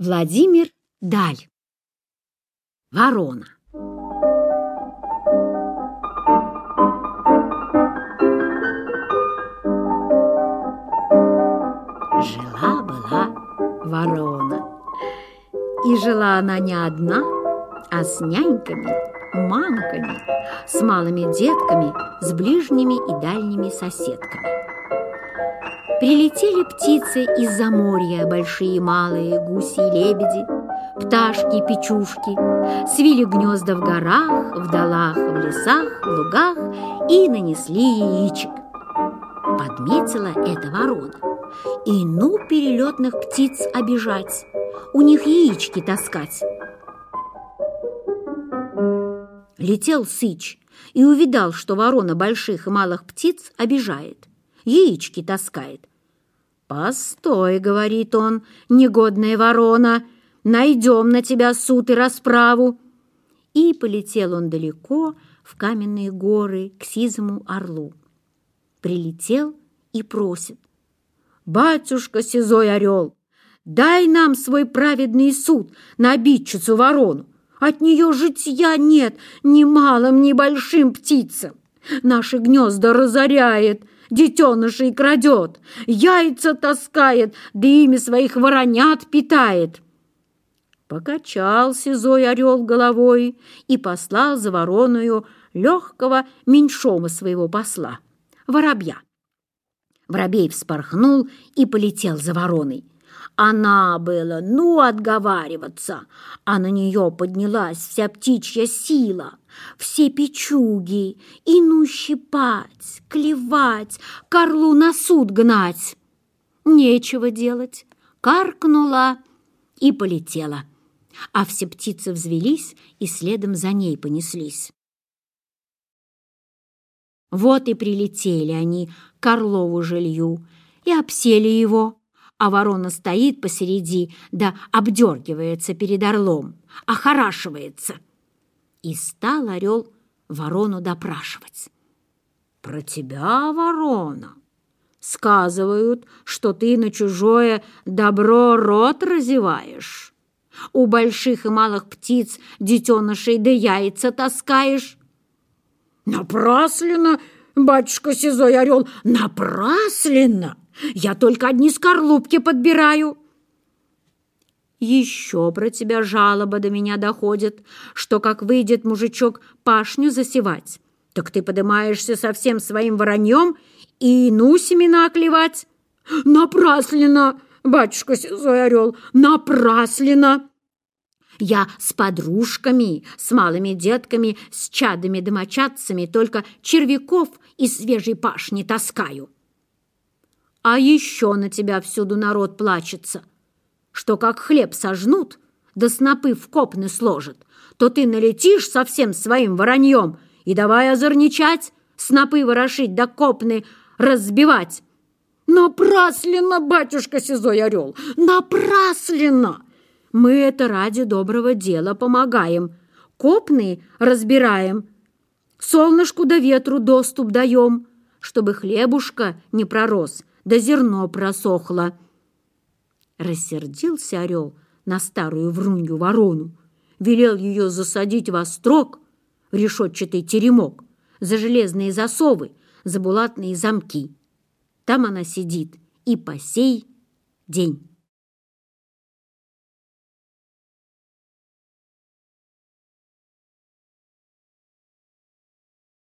Владимир Даль. Ворона. Жила-была ворона. И жила она не одна, а с няньками, мамками, с малыми детками, с ближними и дальними соседками. Прилетели птицы из-за моря, большие малые, гуси и лебеди, пташки и печушки, свили гнезда в горах, в долах, в лесах, в лугах и нанесли яичек. Подметила это ворона. И ну перелетных птиц обижать, у них яички таскать. Летел сыч и увидал, что ворона больших и малых птиц обижает – яички таскает. «Постой», — говорит он, — «негодная ворона, найдем на тебя суд и расправу». И полетел он далеко, в каменные горы, к сизому орлу. Прилетел и просит. «Батюшка, сизой орел, дай нам свой праведный суд на обидчицу ворону. От нее житья нет ни малым, ни большим птицам. Наши гнезда разоряет» детенышей крадет, яйца таскает, да ими своих воронят питает. Покачал сизой орел головой и послал за вороною легкого меньшома своего посла, воробья. Воробей вспорхнул и полетел за вороной. Она была, ну, отговариваться, а на нее поднялась вся птичья сила, все печуги, и ну щипать, клевать, Карлу на суд гнать. Нечего делать, каркнула и полетела, а все птицы взвелись и следом за ней понеслись. Вот и прилетели они к Орлову жилью и обсели его, а ворона стоит посереди, да обдергивается перед орлом, охорашивается. И стал орел ворону допрашивать. «Про тебя, ворона, сказывают, что ты на чужое добро рот разеваешь. У больших и малых птиц детенышей да яйца таскаешь». «Напрасленно, батюшка Сизой Орел, напрасленно!» Я только одни скорлупки подбираю. Еще про тебя жалоба до меня доходит, что как выйдет мужичок пашню засевать, так ты поднимаешься со всем своим вороньем и ну семена клевать. Напрасленно, батюшка Сизой Орел, напрасленно. Я с подружками, с малыми детками, с чадами-домочадцами только червяков из свежей пашни таскаю. А еще на тебя всюду народ плачется, что как хлеб сожнут, да снопы в копны сложат, то ты налетишь со всем своим вороньем и давай озорничать, снопы ворошить да копны разбивать. Напрасленно, батюшка Сизой Орел, напрасленно! Мы это ради доброго дела помогаем, копны разбираем, солнышку до да ветру доступ даем, чтобы хлебушка не пророс, да зерно просохло. Рассердился орел на старую врунью-ворону, велел ее засадить во строк, в решетчатый теремок, за железные засовы, за булатные замки. Там она сидит и по сей день.